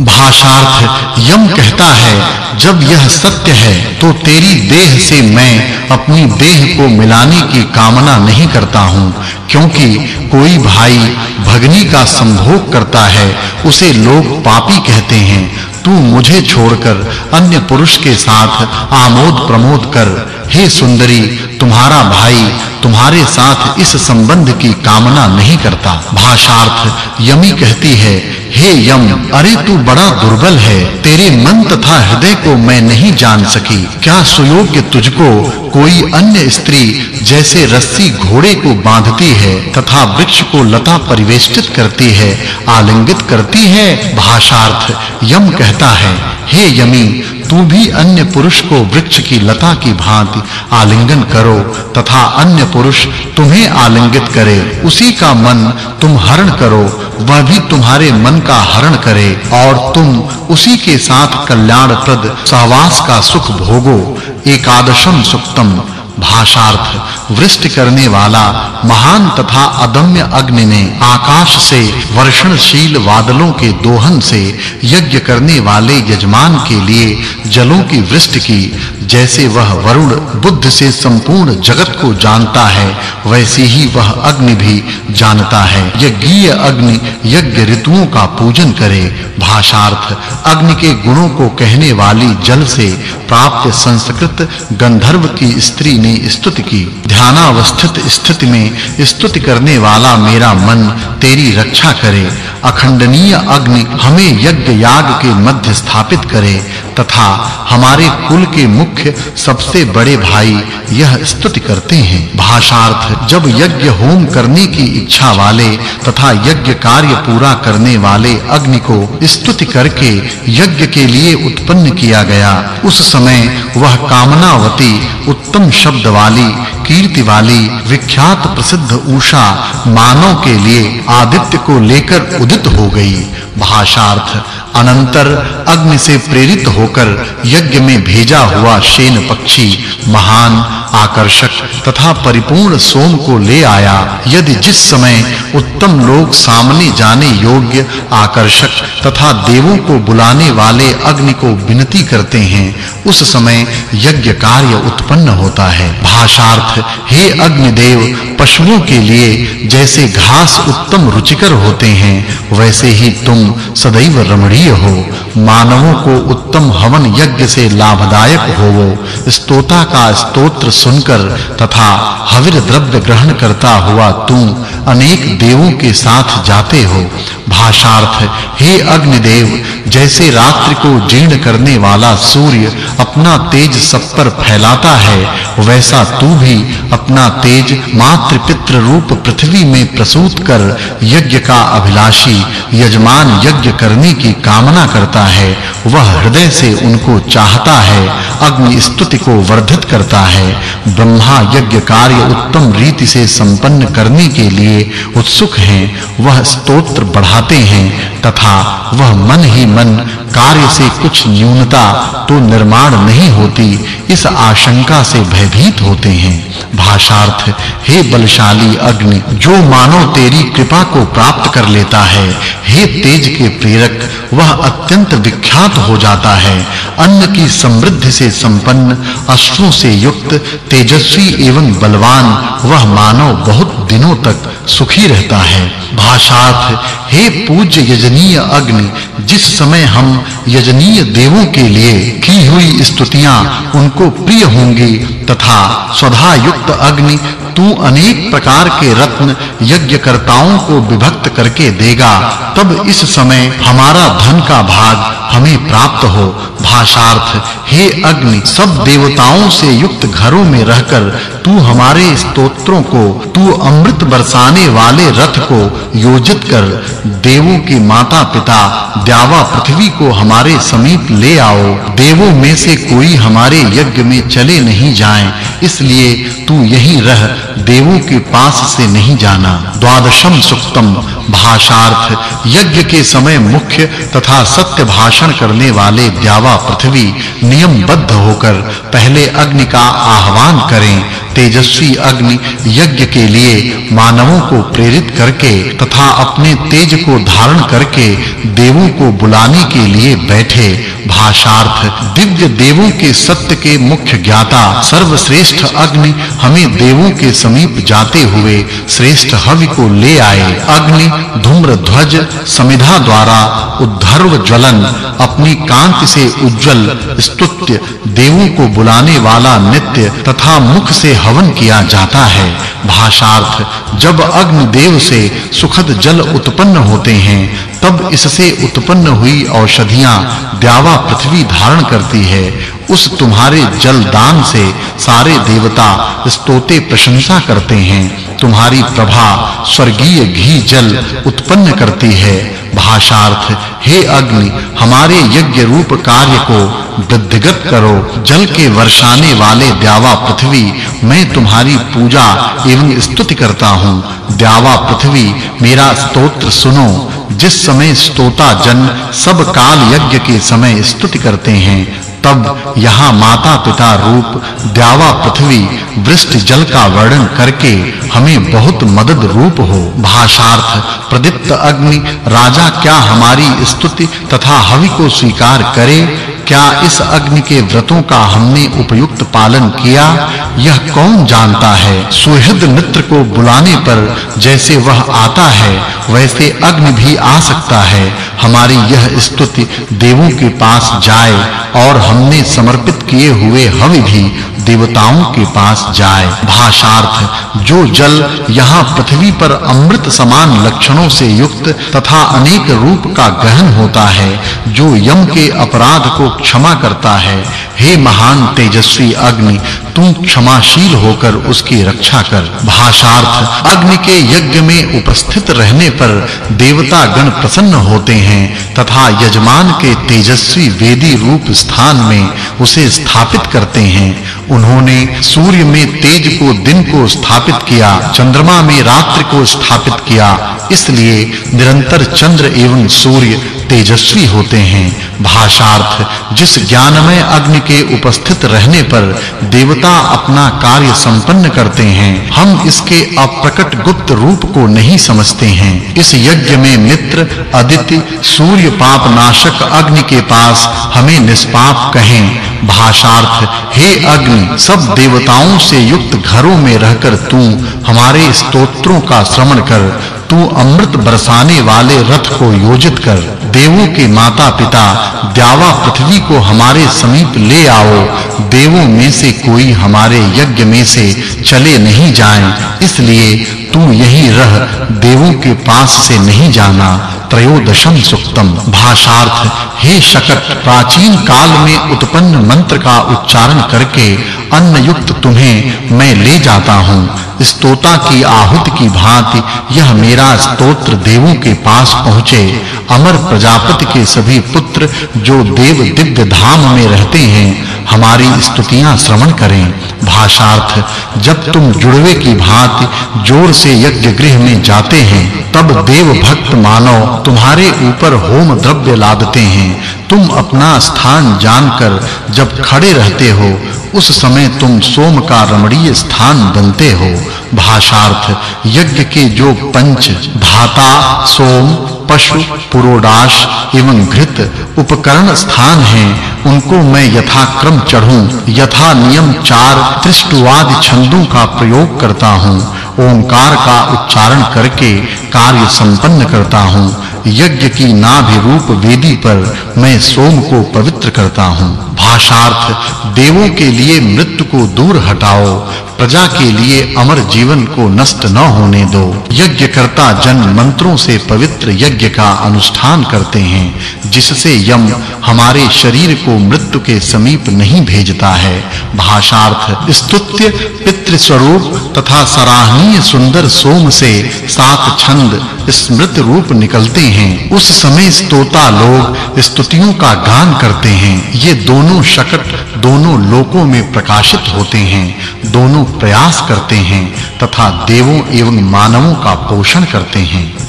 भाषार्थ यम कहता है, जब यह सत्य है तो तेरी देह से मैं अपनी देह को मिलाने की कामना नहीं करता हूँ, क्योंकि कोई भाई भगनी का संभोग करता है, उसे लोग पापी कहते हैं। तू मुझे छोड़कर अन्य पुरुष के साथ आमोद प्रमोद कर, हे सुंदरी, तुम्हारा भाई तुम्हारे साथ इस संबंध की कामना नहीं करता। भाषार्थ यमी कहती है, हे यम, अरे तू बड़ा दुर्बल है। तेरे मन तथा हृदय को मैं नहीं जान सकी। क्या सुयोग्य तुझको कोई अन्य स्त्री जैसे रस्सी घोड़े को बांधती है तथा वृक्ष को लता परिवेष्टित करती है, आलिंगित करती है? भाषार्थ यम कहता है, हे यमी तू भी अन्य पुरुष को वृक्ष की लता की भांति आलिंगन करो, तथा अन्य पुरुष तुम्हें आलिंगित करे, उसी का मन तुम हरण करो, वह भी तुम्हारे मन का हरण करे, और तुम उसी के साथ कल्याणप्रद सहवास का सुख भोगो एकादशम सुक्तम। भाषार्थ वृष्टि करने वाला महान तथा अदम्य अग्नि ने आकाश से वर्षणशील बादलों के दोहन से यज्ञ करने वाले यजमान के लिए जलों की वृष्टि की। जैसे वह वरुण बुद्ध से संपूर्ण जगत को जानता है, वैसे ही वह अग्नि भी जानता है। यज्ञीय अग्नि यज्ञ ऋतुओं का पूजन करे। भाषार्थ अग्नि के गुणों को कहने वाली जल से प्राप्त संस्कृत गंधर्व की स्त्री ने स्तुति की। ध्यानावस्थित स्थिति में स्तुति करने वाला मेरा मन तेरी रक्षा करे, अखंडनीय अग्नि हमें यज्ञ याग के मध्य स्थापित करे तथा हमारे कुल के मुख्य सबसे बड़े भाई यह स्तुति करते हैं। भाषार्थ, जब यज्ञ होम करने की इच्छा वाले तथा यज्ञ कार्य पूरा करने वाले अग्नि को स्तुति करके यज्ञ के लिए उत्पन्न किया गया, उस समय वह कामनावती, उत्तम शब्द वाली, कीर्ति वाली, विख्यात प्रसिद्ध उषा मानव के लिए आदित्य को लेकर उदित हो गई। भाषार्थ अनंतर अग्नि से प्रेरित होकर यज्ञ में भेजा हुआ शेन पक्षी महान आकर्षक तथा परिपूर्ण सोम को ले आया। यदि जिस समय उत्तम लोग सामने जाने योग्य आकर्षक तथा देवों को बुलाने वाले अग्नि को विनती करते हैं, उस समय यज्ञ कार्य उत्पन्न होता है। भाषार्थ, हे अग्निदेव, पशुओं के लिए जैसे घास उत्तम रुचिकर होते हैं, वैसे ही तुम सदैव रमणीय हो, मानवों को उत्तम हवन यज्ञ से लाभदायक होवो। स्तोता का स्तोत्र सुनकर तथा हविर द्रव्य ग्रहण करता हुआ तू अनेक देवों के साथ जाते हो। भाषार्थ, हे अग्निदेव, जैसे रात्रि को जीर्ण करने वाला सूर्य अपना तेज सब पर फैलाता है, वैसा तू भी अपना तेज मातृ पितृ रूप पृथ्वी में प्रसूत कर यज्ञ का अभिलाषी, यजमान यज्ञ करने की कामना करता है। वह हृदय से उनको चाहता है, अग्नि स्तुति को वर्धित करता है। ब्रह्मा यज्ञ कार्य उत्तम रीति से संपन्न करने के लिए उत्सुक हैं, वह स्तोत्र बढ़ाते हैं, तथा वह मन ही मन कार्य से कुछ न्यूनता तो निर्माण नहीं होती, इस आशंका से भयभीत होते हैं। भाषार्थ, हे बलशाली अग्नि, जो मानो तेरी कृपा को प्राप्त कर लेता है, हे तेज के प्रेरक, वह अत्यंत विख्यात हो जाता है। अन्न की समृद्धि से संपन्न अश्वों से युक्त, तेजस्वी एवं बलवान, वह मानव बहुत दिनों तक सुखी रहता है। भाषार्थ हे पूज्य यजनीय अग्नि, जिस समय हम यजनीय देवों के लिए की हुई स्तुतियाँ, उनको प्रिय होंगी, तथा स्वधा युक्त अग्नि तू अनेक प्रकार के रत्न यज्ञकर्ताओं को विभक्त करके देगा, तब इस समय हमारा धन का भाग हमें प्राप्त हो। भाषार्थ, हे अग्नि, सब देवताओं से युक्त घरों में रहकर तू हमारे स्तोत्रों को, तू अमृत बरसाने वाले रथ को योजित कर, देवों के माता-पिता, द्यावा पृथ्वी को हमारे समीप ले आओ। देवों में से कोई हमारे यज्ञ में चले नहीं जाएँ, इसलिए तू यहीं रह देवों के पास से नहीं जाना, द्वादशम सुक्तम, भाषार्थ, यज्ञ के समय मुख्य तथा सत्य भाषण करने वाले द्यावा पृथ्वी नियमबद्ध होकर पहले अग्नि का आह्वान करें तेजस्वी अग्नि यज्ञ के लिए मानवों को प्रेरित करके तथा अपने तेज को धारण करके देवों को बुलाने के लिए बैठे भाषार्थ दिव्य देवों के सत्य के मुख्य ज्ञाता सर्वश्रेष्ठ अग्नि हमें देवों के समीप जाते हुए श्रेष्ठ हवि को ले आए। अग्नि धूम्र ध्वज समिधा द्वारा उद्धर्व ज्वलन, अपनी कांति से उज्जवल स्तुत्य देवों को बुलाने वाला नित्य तथा मुख से हवन किया जाता है। भाषार्थ, जब अग्नि देव से सुखद जल उत्पन्न होते हैं, तब इससे उत्पन्न हुई औषधियाँ द्यावा पृथ्वी धारण करती है। उस तुम्हारे जल दान से सारे देवता स्तोते प्रशंसा करते हैं। तुम्हारी प्रभा स्वर्गीय घी जल उत्पन्न करती है। भाषार्थ, हे अग्नि, हमारे यज्ञ रूप कार्य को वृद्धिगत करो। जल के वर्षाने वाले द्यावा पृथ्वी, मैं तुम्हारी पूजा एवं स्तुति करता हूँ। द्यावा पृथ्वी, मेरा स्तोत्र सुनो। जिस समय स्तोता जन सब काल यज्ञ के समय स्तुति करते हैं। तब यहाँ माता पिता रूप, द्यावा पृथ्वी, वृष्टि जल का वर्णन करके हमें बहुत मदद रूप हो। भाषार्थ, प्रदीप्त अग्नि, राजा क्या हमारी स्तुति तथा हवि को स्वीकार करे? क्या इस अग्नि के व्रतों का हमने उपयुक्त पालन किया? यह कौन जानता है? सुहृद मित्र को बुलाने पर जैसे वह आता है, वैसे अग्नि भी आ सकता है। हमारी यह स्तुति देवों के पास जाए और हमने समर्पित किए हुए हवि भी देवताओं के पास जाए। भाषार्थ, जो जल यहाँ पृथ्वी पर अमृत समान लक्षणों से युक्त तथा अनेक रूप का गहन होता है, जो यम के अपराध को क्षमा करता है। हे महान तेजस्वी अग्नि, तुम क्षमाशील होकर उसकी रक्षा कर। भाषार्थ, अग्नि के यज्ञ में उपस्थित रहने पर देवता गण प्रसन्न होते हैं, तथा यजमान के तेजस्वी वेदी रूप स्थान में उसे स्थापित करते हैं। उन्होंने सूर्य में तेज को दिन को स्थापित किया, चंद्रमा में रात्रि को स्थापित किया। इसलिए निरंतर चंद्र एवं सूर्य तेजस्वी होते हैं। भाषार्थ, जिस ज्ञानमय अग्नि के उपस्थित रहने पर देवता अपना कार्य संपन्न करते हैं, हम इसके अप्रकट गुप्त रूप को नहीं समझते हैं। इस यज्ञ में मित्र, अदिति सूर्य पाप नाशक अग्नि के पास हमें निष्पाप कहें। भाषार्थ, हे अग्नि, सब देवताओं से युक्त घरों में रहकर तू हमारे स्तोत्रों का श्रवण कर। तू अमृत बरसाने वाले रथ को योजित कर। देवों के माता-पिता, द्यावा पृथ्वी को हमारे समीप ले आओ। देवों में से कोई हमारे यज्ञ में से चले नहीं जाएँ। इसलिए तू यहीं रह। देवों के पास से नहीं जाना। त्रयोदशम सुक्तम भाषार्थ, हे शकट प्राचीन काल में उत्पन्न मंत्र का उच्चारण करके अन्न युक्त तुम्हें मैं ले जाता हूँ। स्तोता की आहुति की भांति यह मेरा स्तोत्र देवों के पास पहुँचे। अमर प्रजापति के सभी पुत्र जो देव दिव्य धाम में रहते हैं, हमारी स्तुतियाँ श्रवण करें। भाषार्थ। जब तुम जुड़वे की भांति ज़ोर से यज्ञ गृह में जाते हैं, तब देव भक्त मानव तुम्हारे ऊपर होम द्रव्य लादते हैं। तुम अपना स्थान जानकर जब खड़े रहते हो उस समय तुम सोम का रमणीय स्थान बनते हो। भाषार्थ, यज्ञ के जो पंच, धाता, सोम, पशु, पुरोडाश एवं घृत उपकरण स्थान हैं, उनको मैं यथाक्रम चढ़ूं। यथा नियम चार त्रिष्टुवाद छंदों का प्रयोग करता हूँ। ओंकार का उच्चारण करके कार्य संपन्न करता हूँ। यज्ञ की नाभि रूप वेदी पर मैं सोम को पवित्र करता हूँ। भाषार्थ देवों के लिए मृत्यु को दूर हटाओ। प्रजा के लिए अमर जीवन को नष्ट न होने दो। यज्ञ करता जन मंत्रों से पवित्र यज्ञ का अनुष्ठान करते हैं, जिससे यम हमारे शरीर को मृत्यु के समीप नहीं भेजता है। भाषार्थ स्तुत्य पितृ स्वरूप तथा सराहनीय सुंदर सोम से सात छंद स्मृत रूप निकलते हैं। उस समय स्तोता लोग स्तुतियों का गान करते हैं। ये दोनों शकट दोनों लोकों में प्रकाशित होते हैं। दोनों प्रयास करते हैं तथा देवों एवं मानवों का पोषण करते हैं।